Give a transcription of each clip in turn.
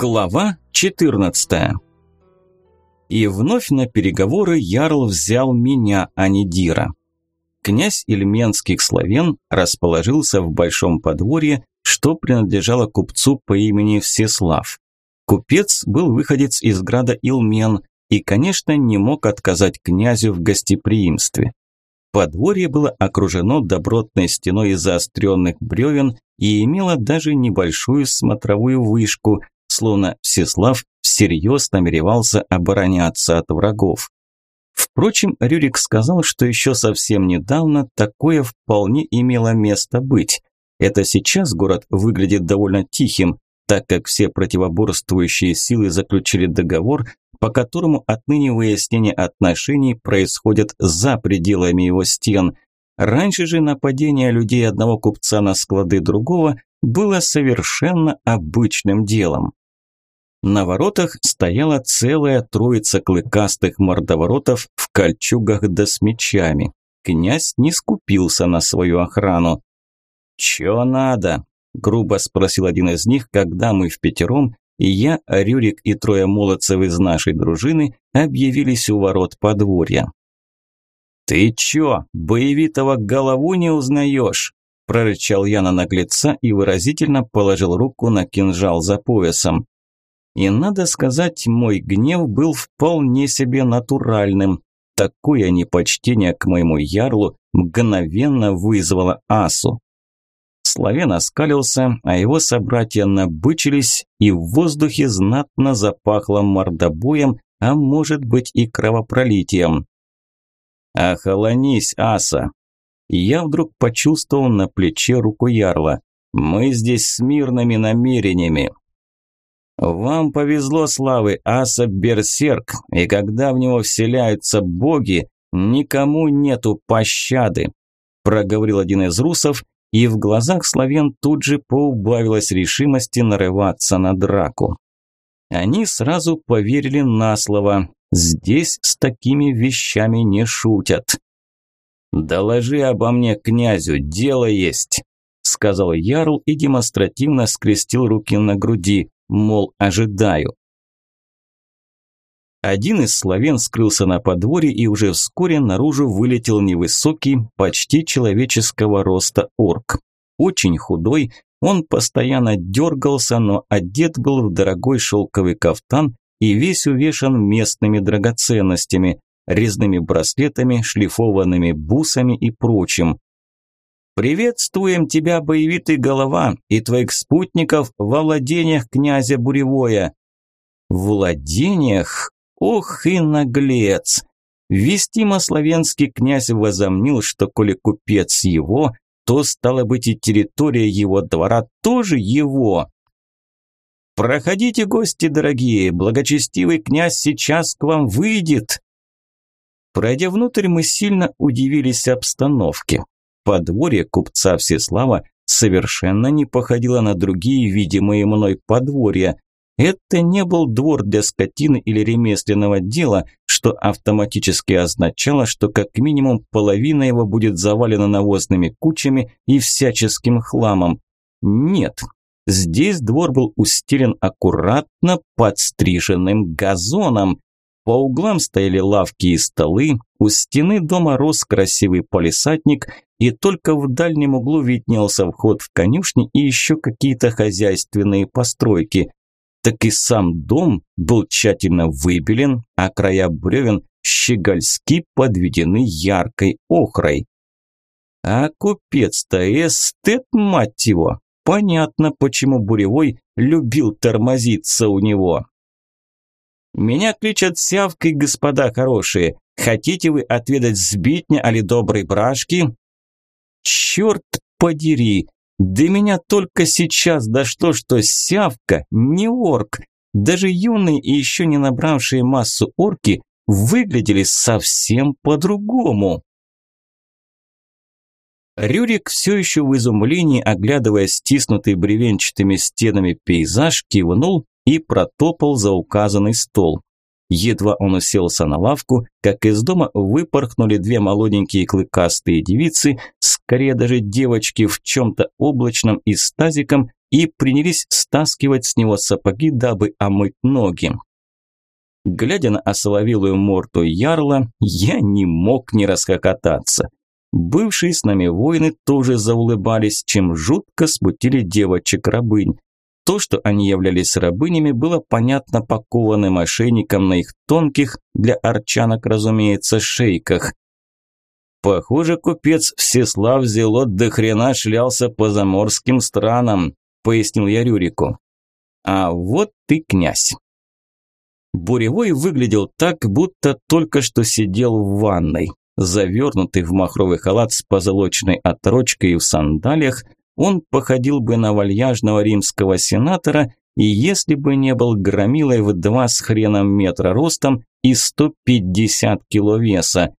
Глава 14. И вновь на переговоры Ярл взял меня, а не Дира. Князь Ильменских славян расположился в большом подворье, что принадлежало купцу по имени Всеслав. Купец был выходец из града Илмен и, конечно, не мог отказать князю в гостеприимстве. Подворье было окружено добротной стеной из заостренных бревен и имело даже небольшую смотровую вышку, словно Всеслав всерьез намеревался обороняться от врагов. Впрочем, Рюрик сказал, что еще совсем недавно такое вполне имело место быть. Это сейчас город выглядит довольно тихим, так как все противоборствующие силы заключили договор, по которому отныне выяснение отношений происходит за пределами его стен. Раньше же нападение людей одного купца на склады другого было совершенно обычным делом. На воротах стояла целая троица клыкастых мордоворотов в кольчугах да с мечами. Князь не скупился на свою охрану. «Чё надо?» – грубо спросил один из них, когда мы в пятером, и я, Рюрик и трое молодцев из нашей дружины объявились у ворот подворья. «Ты чё, боевитого голову не узнаешь?» – прорычал я на наглеца и выразительно положил руку на кинжал за поясом. И надо сказать, мой гнев был вполне себе натуральным. Такое непочтение к моему ярлу мгновенно вызвало асу. Славен оскалился, а его собратья набычились, и в воздухе знатно запахло мордобоем, а может быть и кровопролитием. «Охолонись, аса!» Я вдруг почувствовал на плече руку ярла. «Мы здесь с мирными намерениями. Вам повезло, славы, аса берсерк, и когда в него вселяются боги, никому нету пощады, проговорил один из русов, и в глазах славян тут же поубавилась решимости нарываться на драку. Они сразу поверили на слово. Здесь с такими вещами не шутят. «Доложи обо мне князю, дело есть», – сказал Ярл и демонстративно скрестил руки на груди мол, ожидаю. Один из славян скрылся на подворье и уже вскоре наружу вылетел невысокий, почти человеческого роста орк. Очень худой, он постоянно дергался, но одет был в дорогой шелковый кафтан и весь увешан местными драгоценностями, резными браслетами, шлифованными бусами и прочим. «Приветствуем тебя, боевитый голова, и твоих спутников во владениях князя Буревоя». «Владениях? Ох и наглец!» Вестимо славянский князь возомнил, что коли купец его, то стало быть и территория его двора тоже его. «Проходите, гости дорогие, благочестивый князь сейчас к вам выйдет!» Пройдя внутрь, мы сильно удивились обстановке. Подворье купца Всеслава совершенно не походило на другие видимые мной подворья. Это не был двор для скотины или ремесленного дела, что автоматически означало, что как минимум половина его будет завалена навозными кучами и всяческим хламом. Нет, здесь двор был устелен аккуратно подстриженным газоном. По углам стояли лавки и столы, у стены дома рос красивый полисадник, и только в дальнем углу виднелся вход в конюшни и еще какие-то хозяйственные постройки. Так и сам дом был тщательно выбелен, а края бревен щегольски подведены яркой охрой. А купец-то эстет, мать его! Понятно, почему Буревой любил тормозиться у него. «Меня кличат сявкой, господа хорошие. Хотите вы отведать сбитня али доброй брашки?» Черт подери! До меня только сейчас дошло, что сявка не орк. Даже юные и еще не набравшие массу орки выглядели совсем по-другому. Рюрик все еще в изумлении, оглядывая стиснутый бревенчатыми стенами пейзаж, кивнул и протопал за указанный стол. Едва он уселся на лавку, как из дома выпорхнули две молоденькие клыкастые девицы, скорее даже девочки в чем-то облачном и с тазиком, и принялись стаскивать с него сапоги, дабы омыть ноги. Глядя на осоловелую морду ярла, я не мог не расхохотаться. Бывшие с нами воины тоже заулыбались, чем жутко смутили девочек-рабынь. То, что они являлись рабынями, было понятно покованным ошейником на их тонких, для арчанок, разумеется, шейках. Похоже, купец Всеслав Зелот до хрена шлялся по заморским странам, пояснил я Рюрику. А вот ты князь. Буревой выглядел так, будто только что сидел в ванной. Завернутый в махровый халат с позолоченной отрочкой и в сандалиях, он походил бы на вальяжного римского сенатора, и если бы не был громилой в два с хреном метра ростом и 150 кило веса.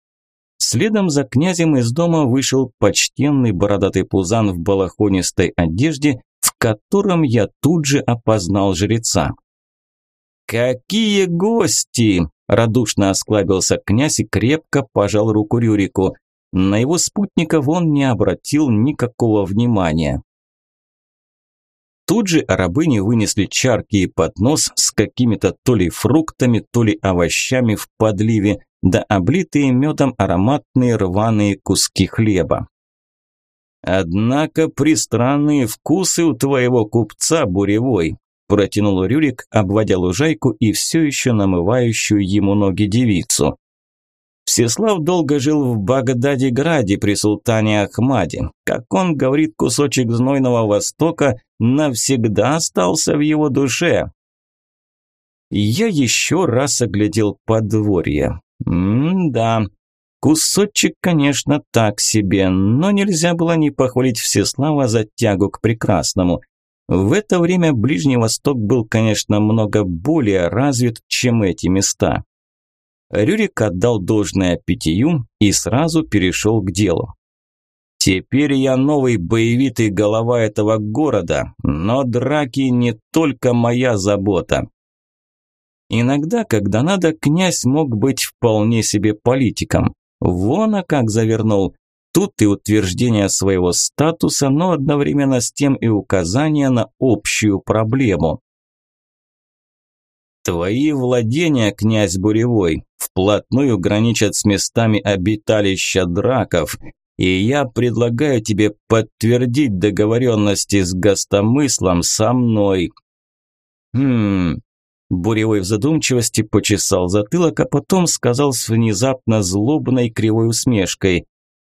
Следом за князем из дома вышел почтенный бородатый пузан в балахонистой одежде, в котором я тут же опознал жреца. «Какие гости!» – радушно осклабился князь и крепко пожал руку Рюрику. На его спутников он не обратил никакого внимания. Тут же рабыни вынесли чарки и поднос с какими-то то ли фруктами, то ли овощами в подливе, да облитые медом ароматные рваные куски хлеба. «Однако пристранные вкусы у твоего купца, Буревой», протянул Рюрик, обводя лужайку и все еще намывающую ему ноги девицу. Всеслав долго жил в Багдаде-Граде при султане Ахмаде. Как он говорит, кусочек знойного Востока навсегда остался в его душе. Я еще раз оглядел подворье. М-да, кусочек, конечно, так себе, но нельзя было не похвалить Всеслава за тягу к прекрасному. В это время Ближний Восток был, конечно, много более развит, чем эти места. Рюрик отдал должное питью и сразу перешел к делу. «Теперь я новый боевитый голова этого города, но драки не только моя забота. Иногда, когда надо, князь мог быть вполне себе политиком. Вон, а как завернул. Тут и утверждение своего статуса, но одновременно с тем и указание на общую проблему. Твои владения, князь Буревой, вплотную граничат с местами обиталища драков, и я предлагаю тебе подтвердить договоренности с гостомыслом со мной. Хм, Буревой в задумчивости почесал затылок, а потом сказал с внезапно злобной кривой усмешкой.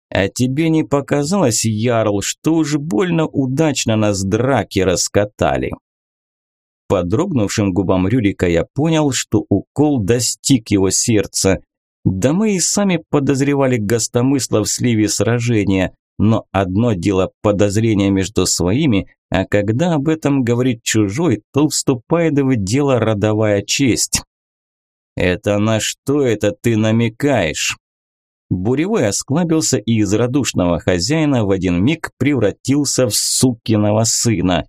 А тебе не показалось, Ярл, что уж больно удачно нас драки раскатали? По дрогнувшим губам Рюрика я понял, что укол достиг его сердца. Да мы и сами подозревали гостомысла в сливе сражения, но одно дело подозрения между своими, а когда об этом говорит чужой, то вступает в дело родовая честь. «Это на что это ты намекаешь?» Буревой осклабился и из радушного хозяина в один миг превратился в сукиного сына.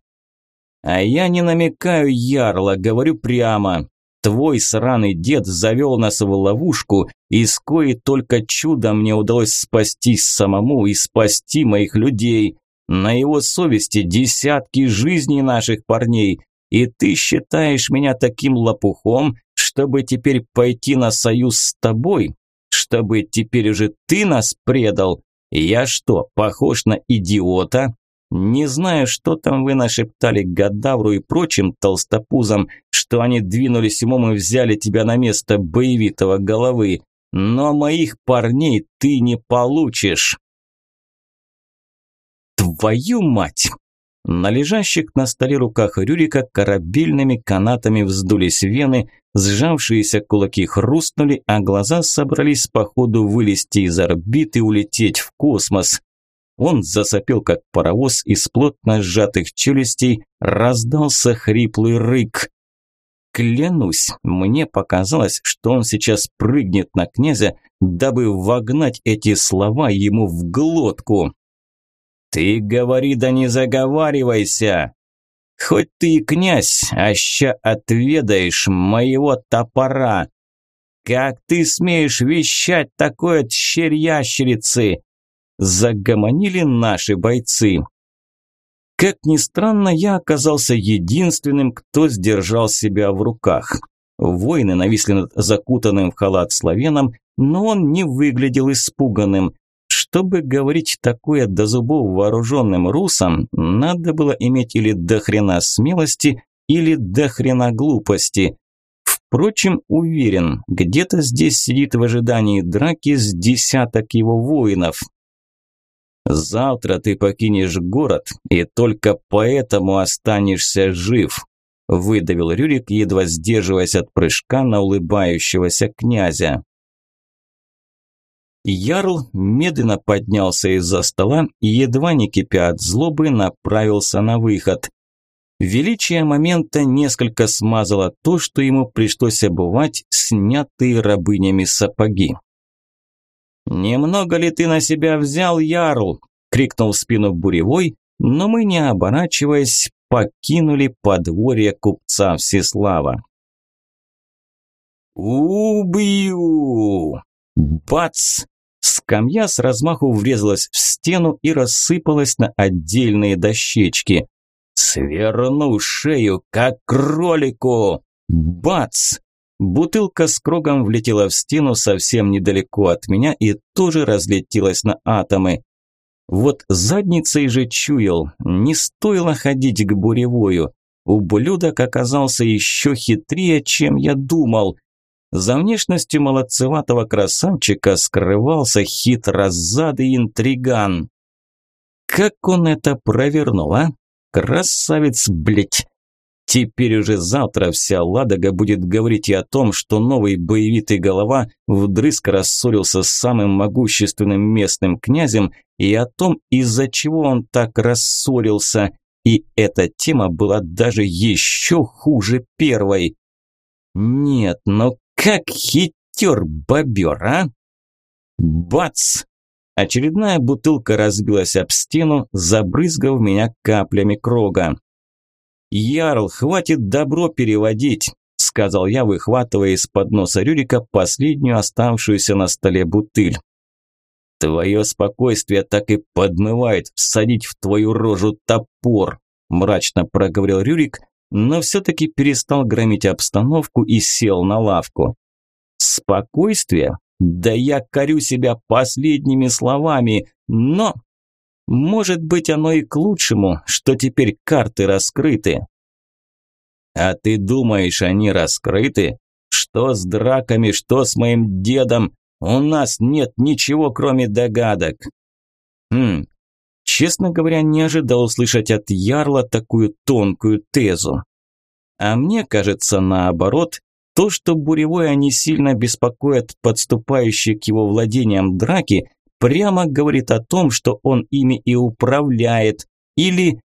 «А я не намекаю, Ярла, говорю прямо. Твой сраный дед завел нас в ловушку, из кои только чудом мне удалось спастись самому и спасти моих людей. На его совести десятки жизней наших парней, и ты считаешь меня таким лопухом, чтобы теперь пойти на союз с тобой? чтобы теперь уже ты нас предал? Я что, похож на идиота? Не знаю, что там вы нашептали Гадавру и прочим толстопузам, что они двинулись умом и взяли тебя на место боевитого головы, но моих парней ты не получишь. Твою мать! На лежащих на столе руках Рюрика корабельными канатами вздулись вены, сжавшиеся кулаки хрустнули, а глаза собрались по ходу вылезти из орбиты и улететь в космос. Он засопел, как паровоз, из плотно сжатых челюстей раздался хриплый рык. Клянусь, мне показалось, что он сейчас прыгнет на князя, дабы вогнать эти слова ему в глотку. «Ты говори да не заговаривайся! Хоть ты и князь, а ща отведаешь моего топора! Как ты смеешь вещать такое тщерь ящерицы?» Загомонили наши бойцы. Как ни странно, я оказался единственным, кто сдержал себя в руках. Воины нависли над закутанным в халат славяном, но он не выглядел испуганным. Чтобы говорить такое до зубов вооруженным русам, надо было иметь или до хрена смелости, или до хрена глупости. Впрочем, уверен, где-то здесь сидит в ожидании драки с десяток его воинов. Завтра ты покинешь город, и только поэтому останешься жив, выдавил Рюрик, едва сдерживаясь от прыжка на улыбающегося князя. Ярл медленно поднялся из-за стола и, едва не кипя от злобы, направился на выход. Величие момента несколько смазало то, что ему пришлось обувать снятые рабынями сапоги. «Немного ли ты на себя взял, Ярл?» – крикнул в спину буревой, но мы, не оборачиваясь, покинули подворье купца Всеслава. «Убью!» Бац! Скамья с размаху врезалась в стену и рассыпалась на отдельные дощечки. «Сверну шею, как кролику!» Бац! Бутылка с крогом влетела в стену совсем недалеко от меня и тоже разлетелась на атомы. Вот задницей же чуял, не стоило ходить к буревою. Ублюдок оказался еще хитрее, чем я думал. За внешностью молодцеватого красавчика скрывался хитрозадый интриган. Как он это провернул, а? Красавец, блять! Теперь уже завтра вся Ладога будет говорить и о том, что новый боевитый голова вдрызг рассорился с самым могущественным местным князем и о том, из-за чего он так рассорился. И эта тема была даже еще хуже первой. Нет, но как хитер бобер, а? Бац! Очередная бутылка разбилась об стену, забрызгав меня каплями крога. «Ярл, хватит добро переводить», – сказал я, выхватывая из-под носа Рюрика последнюю оставшуюся на столе бутыль. «Твое спокойствие так и подмывает всадить в твою рожу топор», – мрачно проговорил Рюрик, но все-таки перестал громить обстановку и сел на лавку. «Спокойствие? Да я корю себя последними словами, но может быть, оно и к лучшему, что теперь карты раскрыты. А ты думаешь, они раскрыты? Что с драками, что с моим дедом? У нас нет ничего, кроме догадок. Хм, честно говоря, не ожидал услышать от Ярла такую тонкую тезу. А мне кажется, наоборот, то, что Буревой они сильно беспокоят подступающие к его владениям драки, прямо говорит о том, что он ими и управляет, или,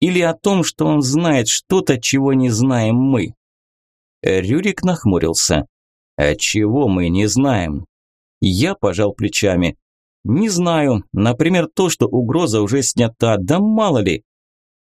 или о том, что он знает что-то, чего не знаем мы. Рюрик нахмурился. А чего мы не знаем? Я пожал плечами. Не знаю, например, то, что угроза уже снята, да мало ли.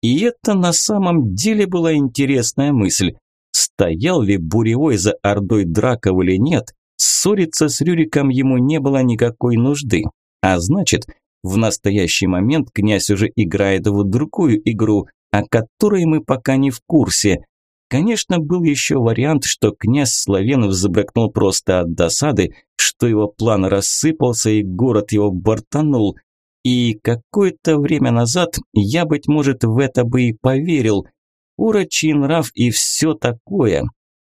И это на самом деле была интересная мысль. Стоял ли Буревой за Ордой Драков или нет, ссориться с Рюриком ему не было никакой нужды. А значит, в настоящий момент князь уже играет в другую игру, о которой мы пока не в курсе. Конечно, был еще вариант, что князь Славен взбрыкнул просто от досады, что его план рассыпался и город его бортанул. И какое-то время назад я, быть может, в это бы и поверил. Урочий нрав и все такое.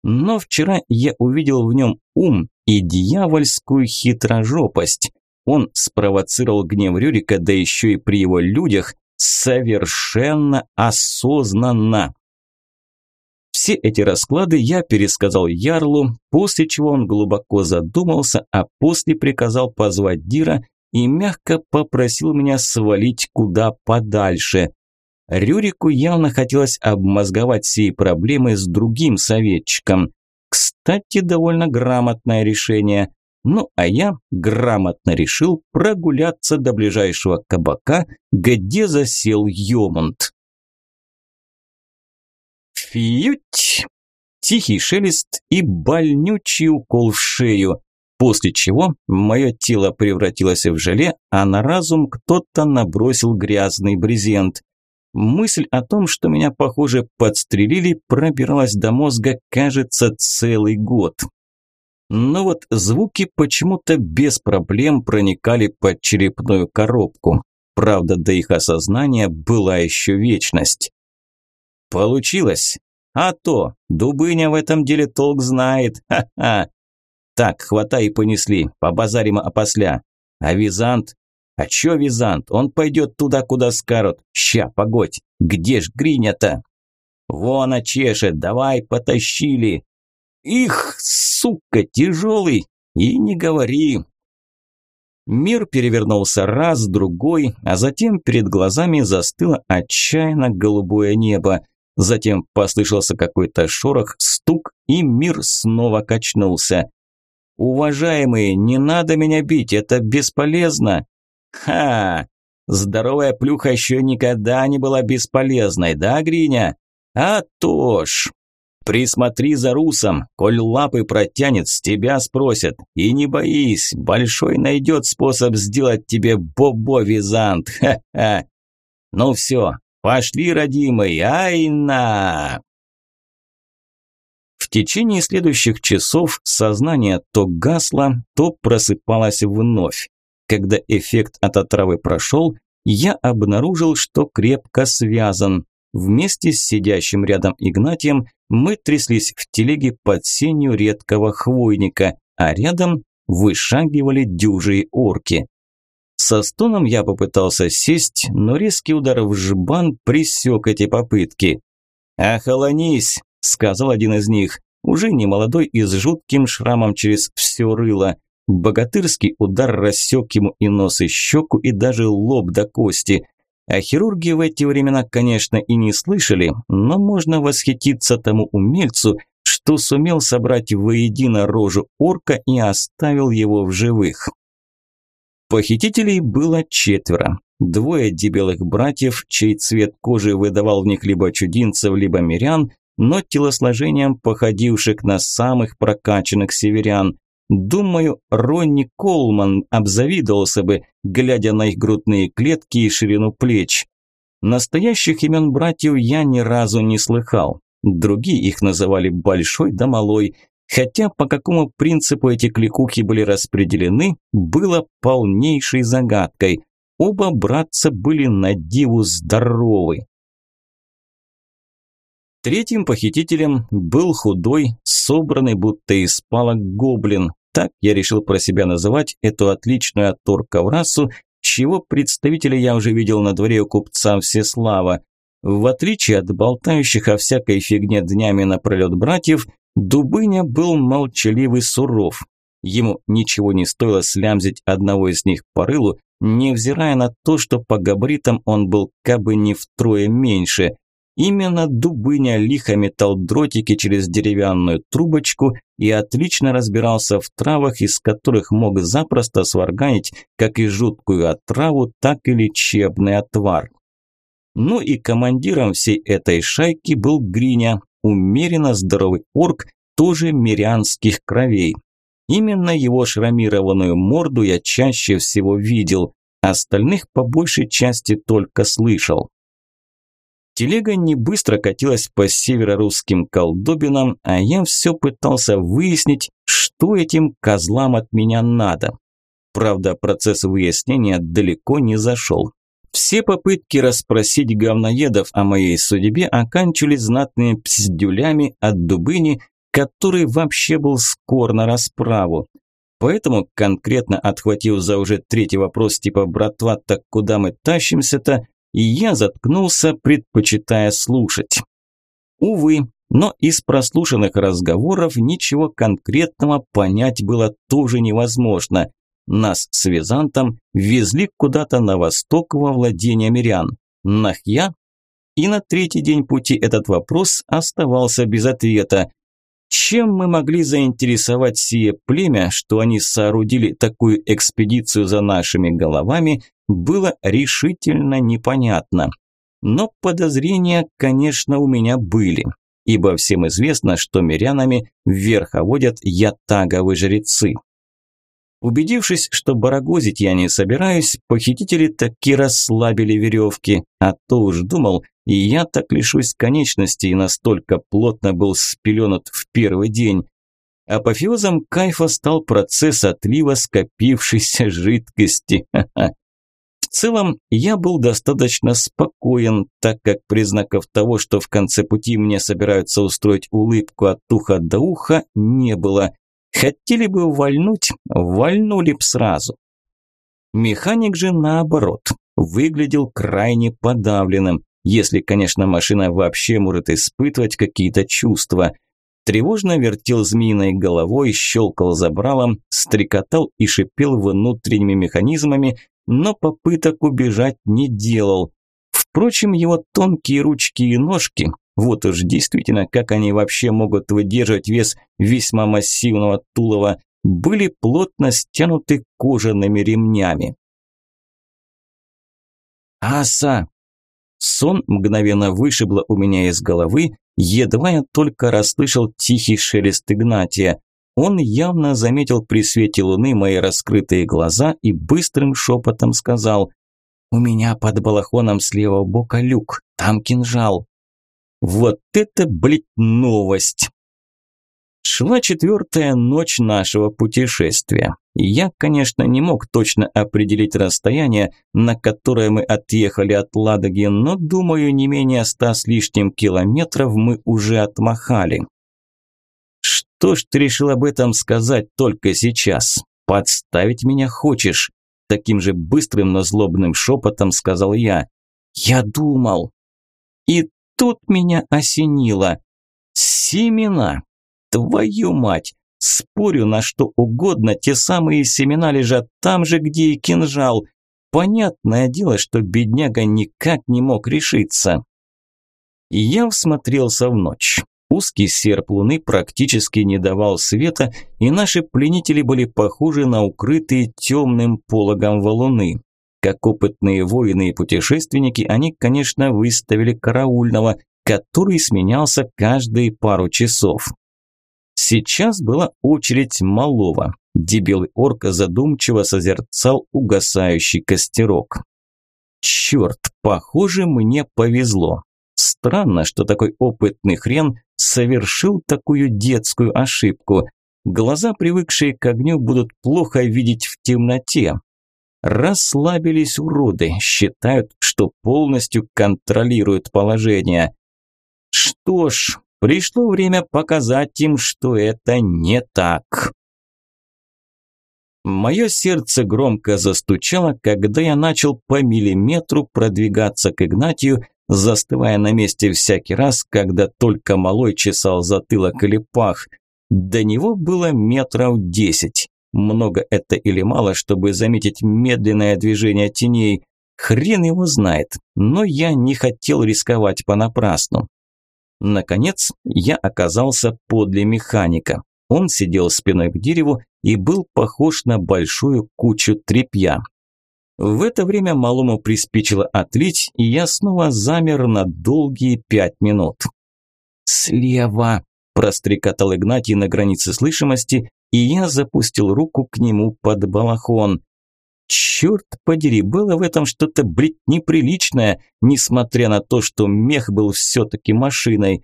Но вчера я увидел в нем ум и дьявольскую хитрожопость. Он спровоцировал гнев Рюрика, да еще и при его людях, совершенно осознанно. Все эти расклады я пересказал Ярлу, после чего он глубоко задумался, а после приказал позвать Дира и мягко попросил меня свалить куда подальше. Рюрику явно хотелось обмозговать сей проблемы с другим советчиком. Кстати, довольно грамотное решение. Ну, а я грамотно решил прогуляться до ближайшего кабака, где засел Йомунд. Фьють! Тихий шелест и больнючий укол в шею, после чего мое тело превратилось в желе, а на разум кто-то набросил грязный брезент. Мысль о том, что меня, похоже, подстрелили, пробиралась до мозга, кажется, целый год. Но вот звуки почему-то без проблем проникали под черепную коробку. Правда, до их осознания была еще вечность. Получилось. А то, Дубыня в этом деле толк знает. Ха-ха. Так, хватай и понесли, побазарим опосля. А Визант? А чё Визант? Он пойдет туда, куда скажут. Ща, погодь, где ж Гриня-то? Вон а чешет, давай, потащили. Их, сука, тяжелый. И не говори. Мир перевернулся раз, другой, а затем перед глазами застыло отчаянно голубое небо. Затем послышался какой-то шорох, стук, и мир снова качнулся. «Уважаемые, не надо меня бить, это бесполезно!» «Ха! Здоровая плюха еще никогда не была бесполезной, да, Гриня?» «А то ж!» «Присмотри за русом, коль лапы протянет, с тебя спросят. И не боись, большой найдет способ сделать тебе бобо-визант, ха-ха!» «Ну все, Пошли, родимый, айна! В течение следующих часов сознание то гасло, то просыпалось вновь. Когда эффект от отравы прошел, я обнаружил, что крепко связан. Вместе с сидящим рядом Игнатием мы тряслись в телеге под сенью редкого хвойника, а рядом вышагивали дюжие орки. Со стоном я попытался сесть, но резкий удар в жбан пресек эти попытки. «Охолонись!» – сказал один из них, уже не молодой и с жутким шрамом через все рыло. Богатырский удар рассек ему и нос, и щеку, и даже лоб до кости. А хирурги в эти времена, конечно, и не слышали, но можно восхититься тому умельцу, что сумел собрать воедино рожу орка и оставил его в живых. Похитителей было четверо. Двое дебелых братьев, чей цвет кожи выдавал в них либо чудинцев, либо мирян, но телосложением походивших на самых прокачанных северян. Думаю, Ронни Колман обзавидовался бы, глядя на их грудные клетки и ширину плеч. Настоящих имен братьев я ни разу не слыхал. Другие их называли Большой да Малой, Хотя по какому принципу эти кликухи были распределены, было полнейшей загадкой. Оба братца были на диву здоровы. Третьим похитителем был худой, собранный будто из палок гоблин. Так я решил про себя называть эту отличную от турков расу, чего представителя я уже видел на дворе у купца Всеслава. В отличие от болтающих о всякой фигне днями напролет братьев, Дубыня был молчаливый суров. Ему ничего не стоило слямзить одного из них по рылу, невзирая на то, что по габаритам он был кабы не втрое меньше. Именно Дубыня лихо метал дротики через деревянную трубочку и отлично разбирался в травах, из которых мог запросто сварганить как и жуткую отраву, так и лечебный отвар. Ну и командиром всей этой шайки был Гриня, умеренно здоровый орк, тоже мирянских кровей. Именно его шрамированную морду я чаще всего видел, остальных по большей части только слышал. Телега не быстро катилась по северо-русским колдобинам, а я все пытался выяснить, что этим козлам от меня надо. Правда, процесс выяснения далеко не зашел. Все попытки расспросить говноедов о моей судьбе оканчивались знатными пздюлями от Дубыни, который вообще был скор на расправу. Поэтому, конкретно отхватив за уже третий вопрос типа «братва, так куда мы тащимся-то?», я заткнулся, предпочитая слушать. Увы, но из прослушанных разговоров ничего конкретного понять было тоже невозможно. Нас с Византом везли куда-то на восток во владение мирян. Нахья? И на третий день пути этот вопрос оставался без ответа. Чем мы могли заинтересовать сие племя, что они соорудили такую экспедицию за нашими головами, было решительно непонятно. Но подозрения, конечно, у меня были, ибо всем известно, что мирянами верховодят ятаговы жрецы. Убедившись, что барагозить я не собираюсь, похитители таки расслабили веревки, а то уж думал, и я так лишусь конечностей, настолько плотно был спеленут в первый день. Апофеозом кайфа стал процесс отлива скопившейся жидкости. В целом, я был достаточно спокоен, так как признаков того, что в конце пути мне собираются устроить улыбку от уха до уха, не было. Хотели бы вальнуть, вальнули б сразу. Механик же наоборот, выглядел крайне подавленным, если, конечно, машина вообще может испытывать какие-то чувства. Тревожно вертел змеиной головой, щелкал забралом, стрекотал и шипел внутренними механизмами, но попыток убежать не делал. Впрочем, его тонкие ручки и ножки, вот уж действительно, как они вообще могут выдерживать вес весьма массивного тулова, были плотно стянуты кожаными ремнями. «Аса!» Сон мгновенно вышибло у меня из головы, едва я только расслышал тихий шелест Игнатия. Он явно заметил при свете луны мои раскрытые глаза и быстрым шепотом сказал «У меня под балахоном с левого бока люк, там кинжал». Вот это, блядь, новость! Шла четвертая ночь нашего путешествия. Я, конечно, не мог точно определить расстояние, на которое мы отъехали от Ладоги, но, думаю, не менее ста с лишним километров мы уже отмахали. «Что ж ты решил об этом сказать только сейчас? Подставить меня хочешь?» Таким же быстрым, но злобным шепотом сказал я. «Я думал». И тут меня осенило. Семена. Твою мать! Спорю на что угодно, те самые семена лежат там же, где и кинжал. Понятное дело, что бедняга никак не мог решиться. Я всмотрелся в ночь. Узкий серп луны практически не давал света, и наши пленители были похожи на укрытые темным пологом валуны. Как опытные воины и путешественники, они, конечно, выставили караульного, который сменялся каждые пару часов. Сейчас была очередь малого. Дебелый орк задумчиво созерцал угасающий костерок. Черт, похоже, мне повезло. Странно, что такой опытный хрен совершил такую детскую ошибку. Глаза, привыкшие к огню, будут плохо видеть в темноте. Расслабились уроды, считают, что полностью контролируют положение. Что ж, Пришло время показать им, что это не так. Мое сердце громко застучало, когда я начал по миллиметру продвигаться к Игнатию, застывая на месте всякий раз, когда только малой чесал затылок или пах. До него было метров десять. Много это или мало, чтобы заметить медленное движение теней. Хрен его знает, но я не хотел рисковать понапрасну. Наконец, я оказался подле механика. Он сидел спиной к дереву и был похож на большую кучу тряпья. В это время малому приспичило отлить, и я снова замер на долгие пять минут. «Слева!» – прострекотал Игнатий на границе слышимости, и я запустил руку к нему под балахон. Черт подери, было в этом что-то, блядь, неприличное, несмотря на то, что мех был все-таки машиной.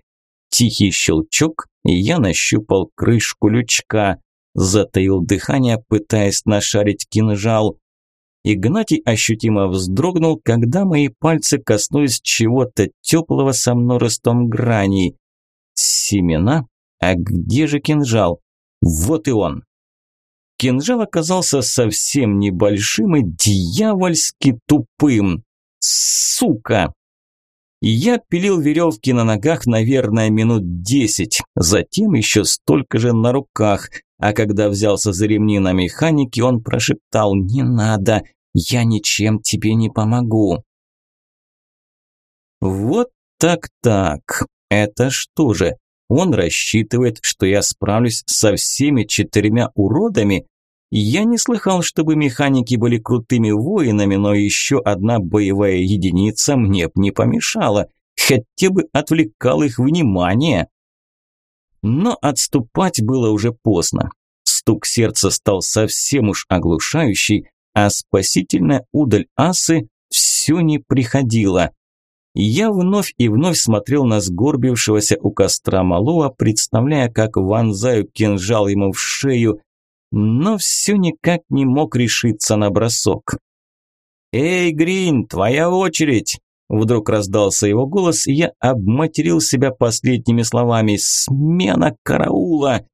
Тихий щелчок, и я нащупал крышку лючка. Затаил дыхание, пытаясь нашарить кинжал. Игнатий ощутимо вздрогнул, когда мои пальцы коснулись чего-то теплого со множеством граней. Семена? А где же кинжал? Вот и он. Кинжал оказался совсем небольшим и дьявольски тупым. Сука! Я пилил веревки на ногах, наверное, минут десять, затем еще столько же на руках, а когда взялся за ремни на механике, он прошептал «Не надо, я ничем тебе не помогу». Вот так-так, это что же, он рассчитывает, что я справлюсь со всеми четырьмя уродами? Я не слыхал, чтобы механики были крутыми воинами, но еще одна боевая единица мне б не помешала, хотя бы отвлекал их внимание. Но отступать было уже поздно. Стук сердца стал совсем уж оглушающий, а спасительная удаль асы все не приходила. Я вновь и вновь смотрел на сгорбившегося у костра малого, представляя, как вонзаю кинжал ему в шею, но все никак не мог решиться на бросок. «Эй, Грин, твоя очередь!» Вдруг раздался его голос, и я обматерил себя последними словами «Смена караула!»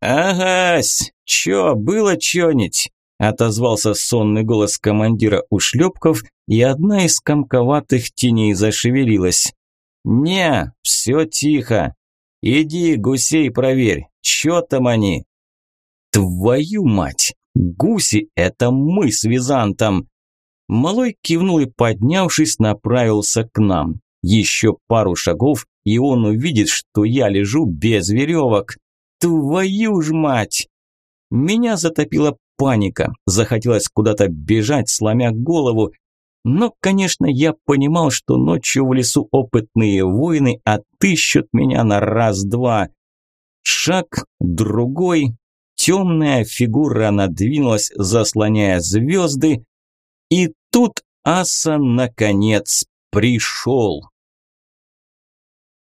«Агась! Чё, было чё-нибудь?» Отозвался сонный голос командира ушлепков, и одна из комковатых теней зашевелилась. «Не, все тихо. Иди, гусей проверь, чё там они?» «Твою мать! Гуси – это мы с Византом!» Малой кивнул и, поднявшись, направился к нам. Еще пару шагов, и он увидит, что я лежу без веревок. Твою ж мать! Меня затопила паника, захотелось куда-то бежать, сломя голову. Но, конечно, я понимал, что ночью в лесу опытные воины отыщут меня на раз-два. Шаг, другой, темная фигура надвинулась, заслоняя звезды, и тут Аса наконец пришел.